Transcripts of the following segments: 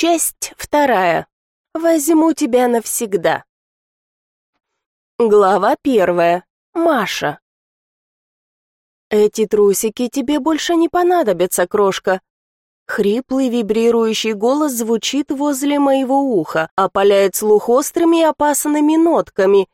Часть вторая. Возьму тебя навсегда. Глава первая. Маша. Эти трусики тебе больше не понадобятся, крошка. Хриплый вибрирующий голос звучит возле моего уха, опаляет слух острыми и опасными нотками.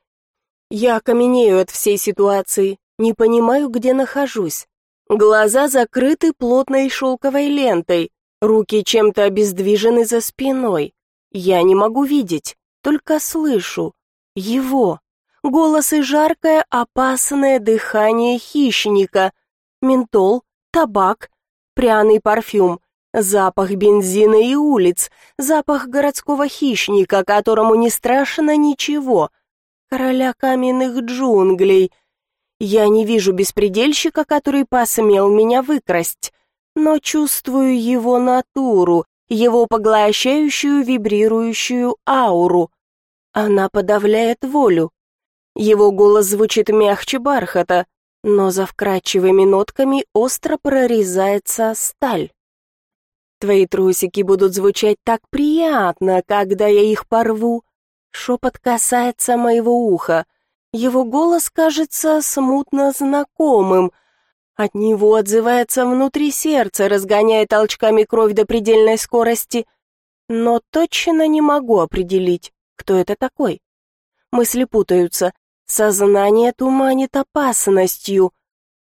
Я каменею от всей ситуации, не понимаю, где нахожусь. Глаза закрыты плотной шелковой лентой, руки чем-то обездвижены за спиной. Я не могу видеть, только слышу. Его. Голос и жаркое, опасное дыхание хищника. Ментол, табак, пряный парфюм, запах бензина и улиц, запах городского хищника, которому не страшно ничего, короля каменных джунглей — я не вижу беспредельщика, который посмел меня выкрасть, но чувствую его натуру, его поглощающую вибрирующую ауру. Она подавляет волю. Его голос звучит мягче бархата, но за вкрадчивыми нотками остро прорезается сталь. Твои трусики будут звучать так приятно, когда я их порву. Шепот касается моего уха. Его голос кажется смутно знакомым. От него отзывается внутри сердца, разгоняя толчками кровь до предельной скорости. Но точно не могу определить, кто это такой. Мысли путаются, сознание туманит опасностью.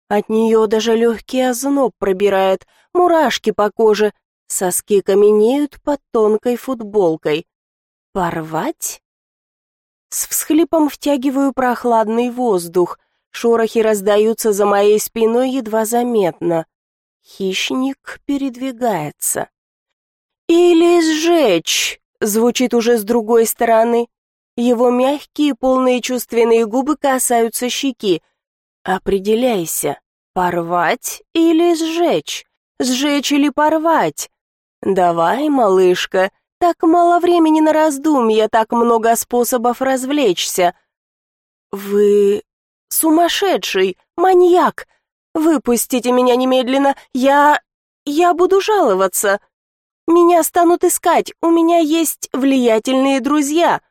От нее даже легкий озноб пробирает, мурашки по коже, соски каменеют под тонкой футболкой. Порвать? С всхлипом втягиваю прохладный воздух. Шорохи раздаются за моей спиной едва заметно. Хищник передвигается. «Или сжечь!» — звучит уже с другой стороны. Его мягкие, полные чувственные губы касаются щеки. «Определяйся, порвать или сжечь? Сжечь или порвать? Давай, малышка, так мало времени на раздумья, так много способов развлечься. Вы сумасшедший, маньяк. Выпустите меня немедленно. Я я буду жаловаться. Меня станут искать. У меня есть влиятельные друзья.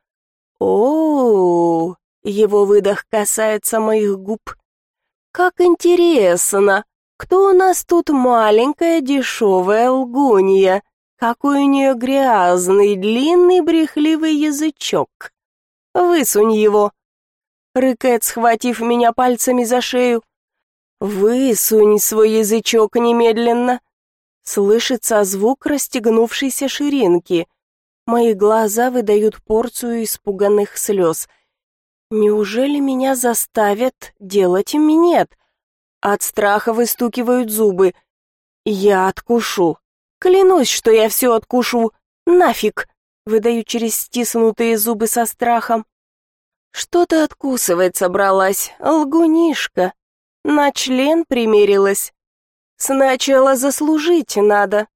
О, его выдох касается моих губ. Как интересно. Кто у нас тут маленькая дешевая лгунья? Какой у нее грязный, длинный, брехливый язычок. Высунь его. Рыкает, схватив меня пальцами за шею. Высунь свой язычок немедленно. Слышится звук расстегнувшейся ширинки. Мои глаза выдают порцию испуганных слез. Неужели меня заставят делать минет? От страха выстукивают зубы. Я откушу. Клянусь, что я все откушу. Нафиг!» Выдаю через стиснутые зубы со страхом. «Что ты откусывать собралась, лгунишка? На член примерилась? Сначала заслужить надо».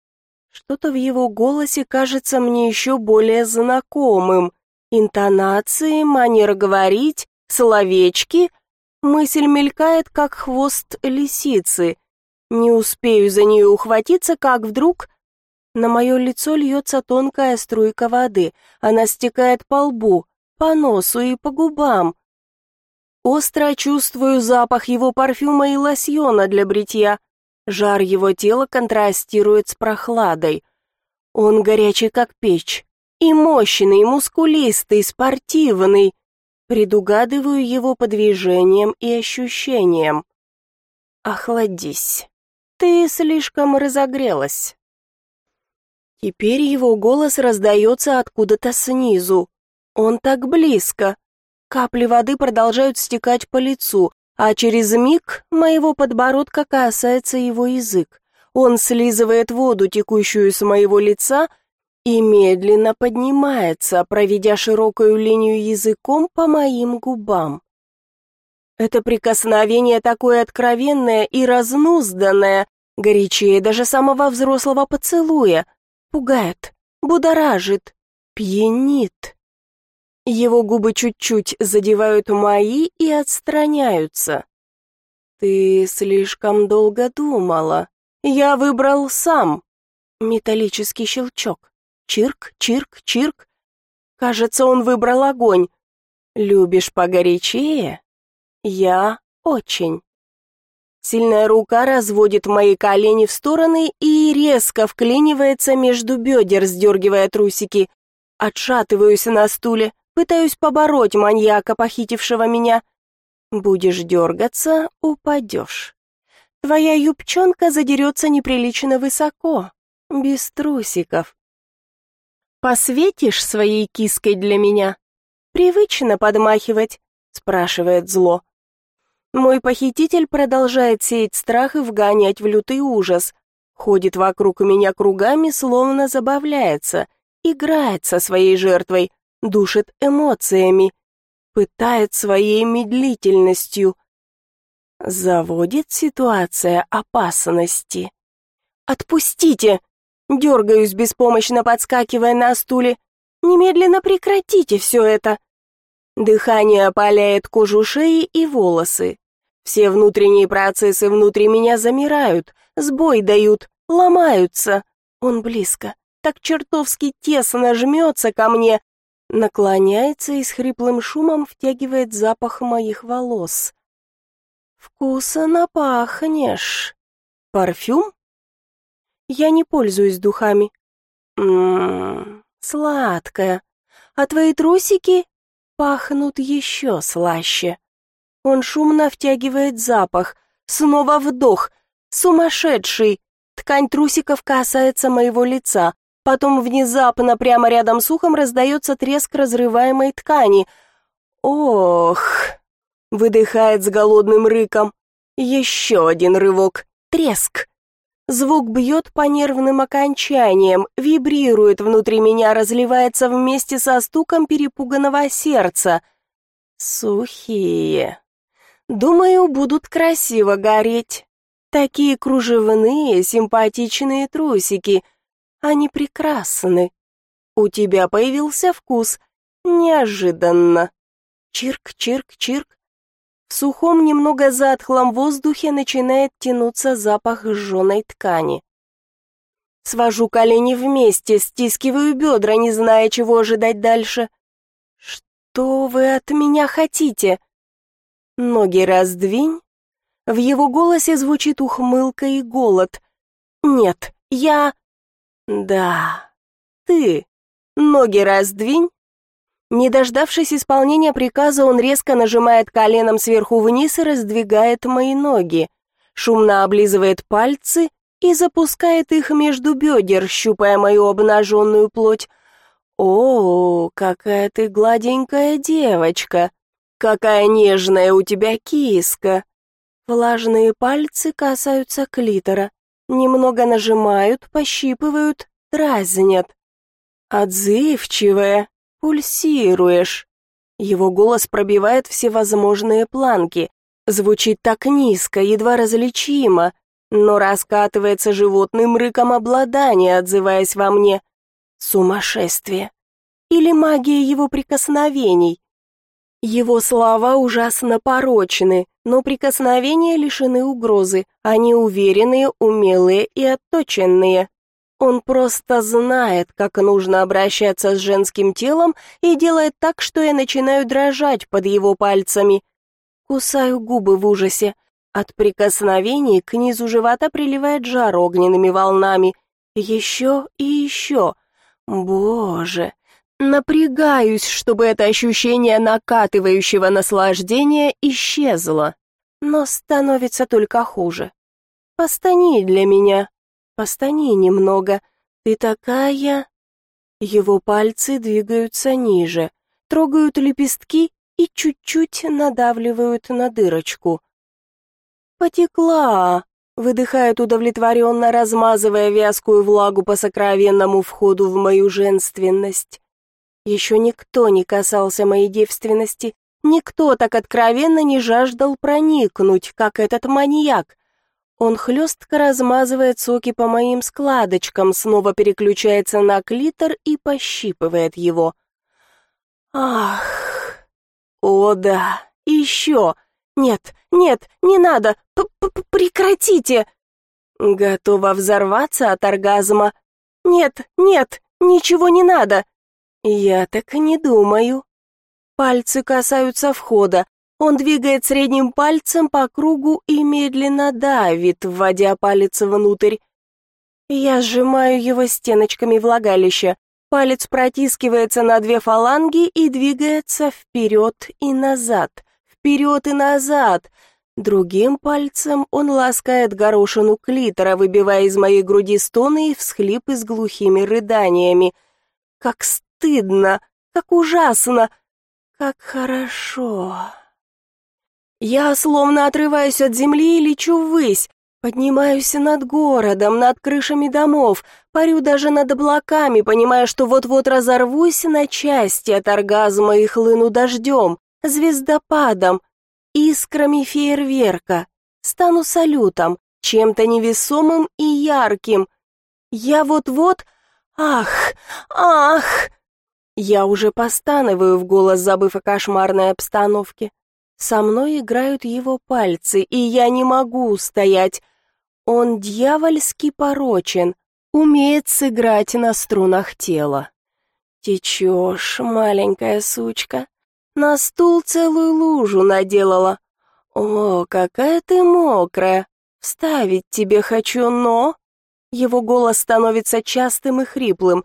Что-то в его голосе кажется мне еще более знакомым. Интонации, манера говорить, словечки. Мысль мелькает, как хвост лисицы. Не успею за нее ухватиться, как вдруг на мое лицо льется тонкая струйка воды. Она стекает по лбу, по носу и по губам. Остро чувствую запах его парфюма и лосьона для бритья. Жар его тела контрастирует с прохладой. Он горячий, как печь. И мощный, мускулистый, спортивный. Предугадываю его по движениям и ощущениям. Охладись. Ты слишком разогрелась. Теперь его голос раздается откуда-то снизу. Он так близко. Капли воды продолжают стекать по лицу, а через миг моего подбородка касается его язык. Он слизывает воду, текущую с моего лица, и медленно поднимается, проведя широкую линию языком по моим губам. Это прикосновение такое откровенное и разнузданное, горячее даже самого взрослого поцелуя — Пугает, будоражит, пьянит. Его губы чуть-чуть задевают мои и отстраняются. Ты слишком долго думала. Я выбрал сам. Металлический щелчок. Чирк, чирк, чирк. Кажется, он выбрал огонь. Любишь погорячее? Я очень. Сильная рука разводит мои колени в стороны и резко вклинивается между бедер, сдергивая трусики. Отшатываюсь на стуле, пытаюсь побороть маньяка, похитившего меня. Будешь дергаться — упадешь. Твоя юбчонка задерется неприлично высоко, без трусиков. «Посветишь своей киской для меня?» «Привычно подмахивать», — спрашивает зло. Мой похититель продолжает сеять страх и вгонять в лютый ужас. Ходит вокруг меня кругами, словно забавляется, играет со своей жертвой, душит эмоциями, пытает своей медлительностью. Заводит ситуация опасности. «Отпустите!» Дергаюсь, беспомощно подскакивая на стуле. «Немедленно прекратите все это!» Дыхание опаляет кожу шеи и волосы. Все внутренние процессы внутри меня замирают, сбой дают, ломаются. Он близко, так чертовски тесно жмется ко мне, наклоняется и с хриплым шумом втягивает запах моих волос. «Вкусно пахнешь. Парфюм?» «Я не пользуюсь духами». «Ммм, сладкая. А твои трусики пахнут еще слаще». Он шумно втягивает запах. Снова вдох. Сумасшедший. Ткань трусиков касается моего лица. Потом внезапно прямо рядом с ухом раздается треск разрываемой ткани. «Ох!» — выдыхает с голодным рыком. Еще один рывок. Треск. Звук бьет по нервным окончаниям, вибрирует внутри меня, разливается вместе со стуком перепуганного сердца. Сухие. Думаю, будут красиво гореть. Такие кружевные, симпатичные трусики — они прекрасны. У тебя появился вкус. Неожиданно. Чирк, чирк, чирк. В сухом, немного затхлом воздухе начинает тянуться запах сжженной ткани. Свожу колени вместе, стискиваю бедра, не зная, чего ожидать дальше. «Что вы от меня хотите?» «Ноги раздвинь». В его голосе звучит ухмылка и голод. «Нет, я...» «Да, ты. Ноги раздвинь». Не дождавшись исполнения приказа, он резко нажимает коленом сверху вниз и раздвигает мои ноги. Шумно облизывает пальцы и запускает их между бедер, щупая мою обнаженную плоть. «О, какая ты гладенькая девочка! Какая нежная у тебя киска!» Влажные пальцы касаются клитора немного нажимают, пощипывают, дразнят. Отзывчивая, пульсируешь. Его голос пробивает всевозможные планки, звучит так низко, едва различимо, но раскатывается животным рыком обладания, отзываясь во мне. Сумасшествие. Или магия его прикосновений. Его слова ужасно порочны, но прикосновения лишены угрозы, они уверенные, умелые и отточенные. Он просто знает, как нужно обращаться с женским телом и делает так, что я начинаю дрожать под его пальцами. Кусаю губы в ужасе. От прикосновений к низу живота приливает жар огненными волнами. Еще и еще. Боже, Напрягаюсь, чтобы это ощущение накатывающего наслаждения исчезло. Но становится только хуже. Постани для меня. Постани немного. Ты такая... Его пальцы двигаются ниже, трогают лепестки и чуть-чуть надавливают на дырочку. «Потекла!» — выдыхает удовлетворенно, размазывая вязкую влагу по сокровенному входу в мою женственность. Еще никто не касался моей девственности, никто так откровенно не жаждал проникнуть, как этот маньяк. Он хлестко размазывает соки по моим складочкам, снова переключается на клитор и пощипывает его. Ах! О да, еще! Нет, нет, не надо! П -п Прекратите! Готова взорваться от оргазма. Нет, нет, Ничего не надо. Я так не думаю. Пальцы касаются входа. Он двигает средним пальцем по кругу и медленно давит, вводя палец внутрь. Я сжимаю его стеночками влагалища. Палец протискивается на две фаланги и двигается вперед и назад, вперед и назад. Другим пальцем он ласкает горошину клитора, выбивая из моей груди стоны и всхлипы с глухими рыданиями. Как стыдно, как ужасно, как хорошо. Я словно отрываюсь от земли и лечу ввысь. Поднимаюсь над городом, над крышами домов, парю даже над облаками, понимая, что вот-вот разорвусь на части от оргазма и хлыну дождем, звездопадом, искрами фейерверка, стану салютом, чем-то невесомым и ярким. Я вот-вот... Ах, ах! Я уже постанываю в голос, забыв о кошмарной обстановке. Со мной играют его пальцы, и я не могу устоять. Он дьявольски порочен, умеет сыграть на струнах тела. Течешь, маленькая сучка. На стул целую лужу наделала. О, какая ты мокрая. Вставить тебе хочу, но... Его голос становится частым и хриплым.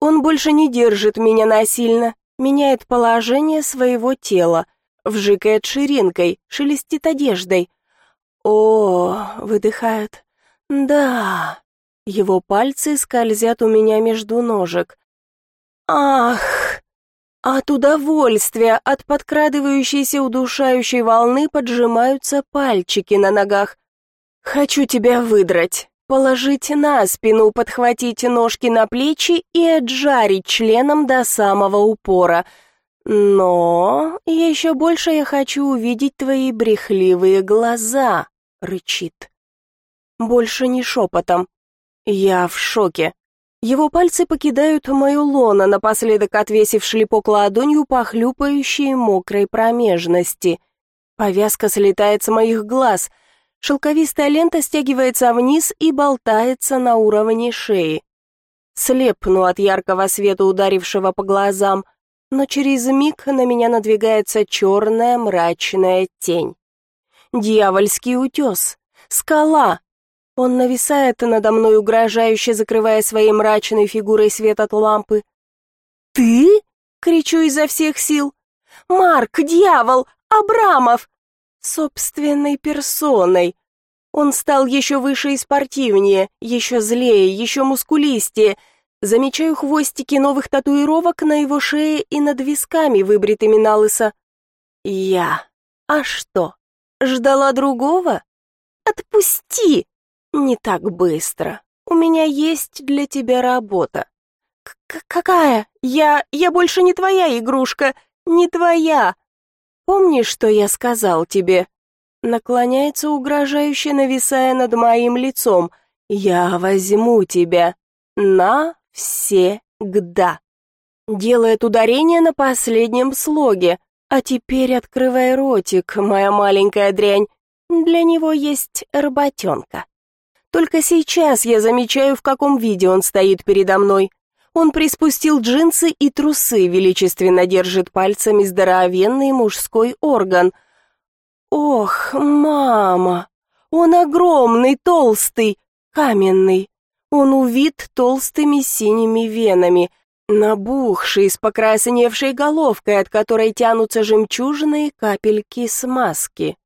Он больше не держит меня насильно, меняет положение своего тела, вжикает ширинкой, шелестит одеждой. «О!» — выдыхает. «Да!» Его пальцы скользят у меня между ножек. «Ах!» От удовольствия, от подкрадывающейся удушающей волны поджимаются пальчики на ногах. «Хочу тебя выдрать!» Положить на спину, подхватить ножки на плечи и отжарить членом до самого упора. Но еще больше я хочу увидеть твои брехливые глаза рычит. Больше не шепотом. Я в шоке. Его пальцы покидают мою лоно, напоследок отвесив шлепок ладонью по хлюпающей мокрой промежности. Повязка слетает с моих глаз. Шелковистая лента стягивается вниз и болтается на уровне шеи. Слепну от яркого света, ударившего по глазам, но через миг на меня надвигается черная мрачная тень. Дьявольский утес. Скала. Он нависает надо мной, угрожающе закрывая своей мрачной фигурой свет от лампы. «Ты?» — кричу изо всех сил. «Марк, дьявол! Абрамов!» Собственной персоной. Он стал еще выше и спортивнее, еще злее, еще мускулистее. Замечаю хвостики новых татуировок на его шее и над висками, выбритыми на лысо. Я. А что? Ждала другого? Отпусти! Не так быстро. У меня есть для тебя работа. К какая? Я я больше не твоя игрушка, не твоя. Помнишь, что я сказал тебе? Наклоняется угрожающе, нависая над моим лицом. Я возьму тебя на навсегда. Делает ударение на последнем слоге. А теперь открывай ротик, моя маленькая дрянь. Для него есть работенка. Только сейчас я замечаю, в каком виде он стоит передо мной. Он приспустил джинсы и трусы, величественно держит пальцами здоровенный мужской орган. Ох, мама! Он огромный, толстый, каменный. Он увит толстыми синими венами — набухший, с покрасневшей головкой, от которой тянутся жемчужные капельки смазки.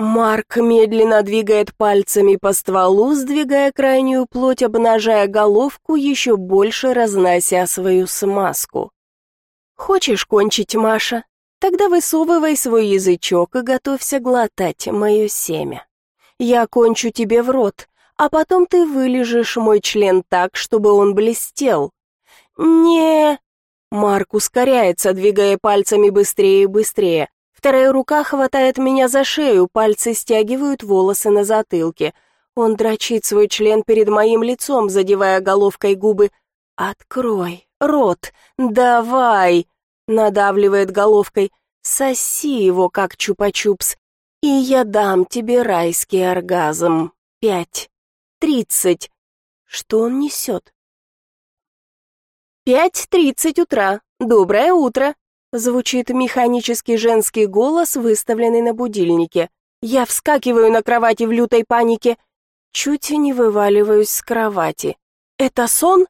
Марк медленно двигает пальцами по стволу, сдвигая крайнюю плоть, обнажая головку, еще больше разнося свою смазку. «Хочешь кончить, Маша? Тогда высовывай свой язычок и готовься глотать мое семя. Я кончу тебе в рот, а потом ты вылежишь мой член так, чтобы он блестел, «Не...» Марк ускоряется, двигая пальцами быстрее и быстрее. Вторая рука хватает меня за шею, пальцы стягивают волосы на затылке. Он дрочит свой член перед моим лицом, задевая головкой губы. «Открой рот! Давай!» Надавливает головкой. «Соси его, как чупа-чупс, и я дам тебе райский оргазм. Пять. Тридцать. Что он несет? Пять тридцать утра. Доброе утро!» Звучит механический женский голос, выставленный на будильнике. Я вскакиваю на кровати в лютой панике. Чуть не вываливаюсь с кровати. «Это сон?»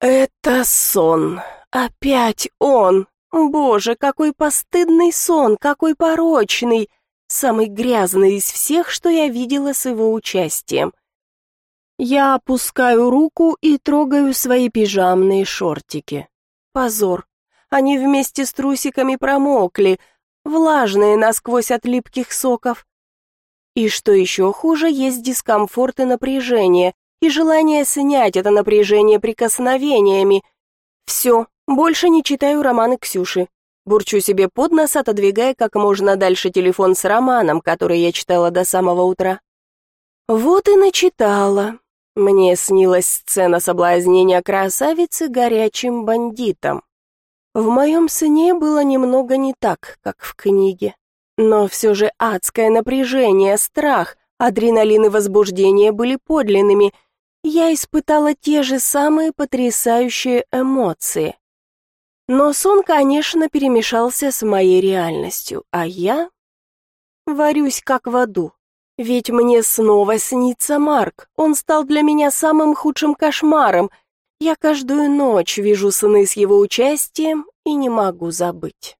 «Это сон. Опять он. Боже, какой постыдный сон, какой порочный. Самый грязный из всех, что я видела с его участием. Я опускаю руку и трогаю свои пижамные шортики. Позор. Они вместе с трусиками промокли, влажные насквозь от липких соков. И что еще хуже, есть дискомфорт и напряжение, и желание снять это напряжение прикосновениями. Все, больше не читаю романы Ксюши. Бурчу себе под нос, отодвигая как можно дальше телефон с романом, который я читала до самого утра. Вот и начитала. Мне снилась сцена соблазнения красавицы горячим бандитом. В моем сне было немного не так, как в книге. Но все же адское напряжение, страх, адреналин и возбуждение были подлинными. Я испытала те же самые потрясающие эмоции. Но сон, конечно, перемешался с моей реальностью, а я варюсь как в аду. Ведь мне снова снится Марк. Он стал для меня самым худшим кошмаром. Я каждую ночь вижу сны с его участием и не могу забыть.